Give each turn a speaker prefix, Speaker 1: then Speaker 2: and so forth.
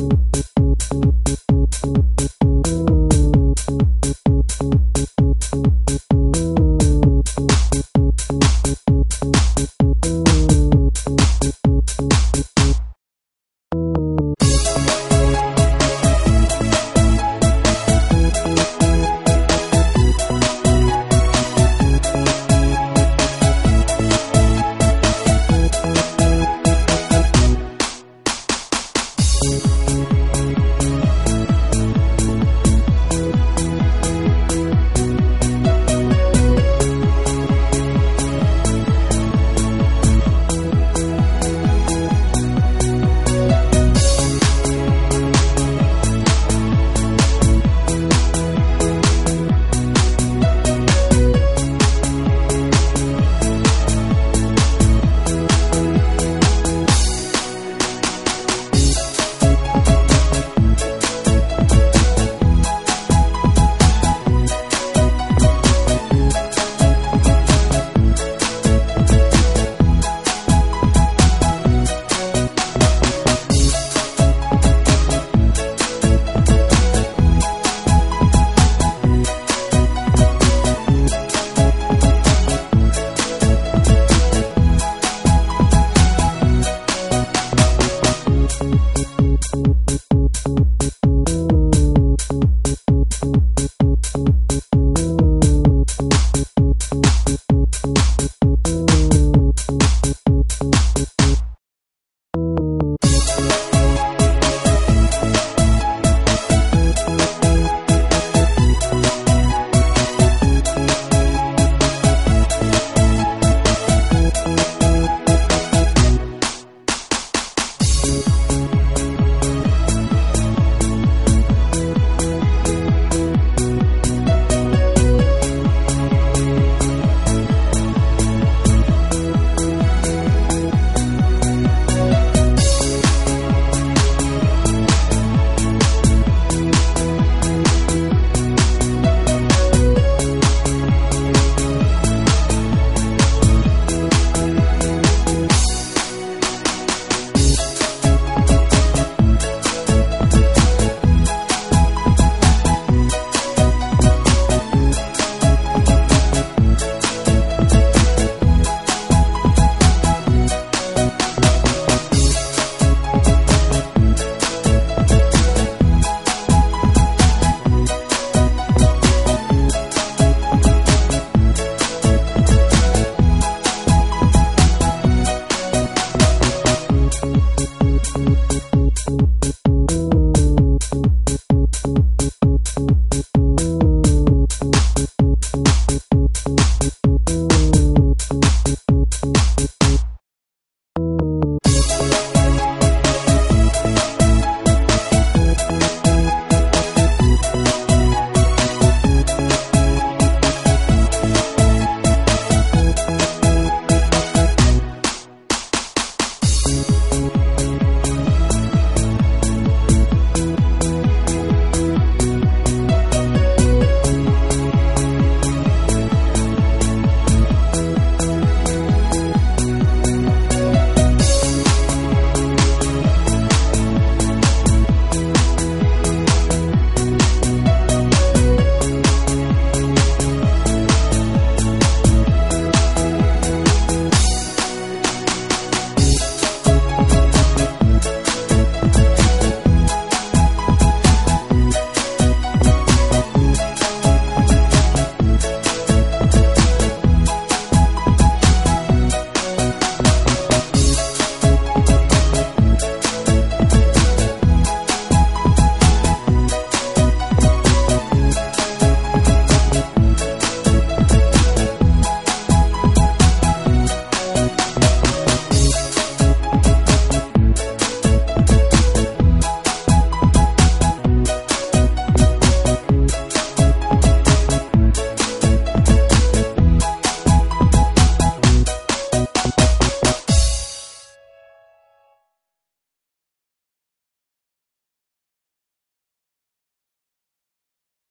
Speaker 1: you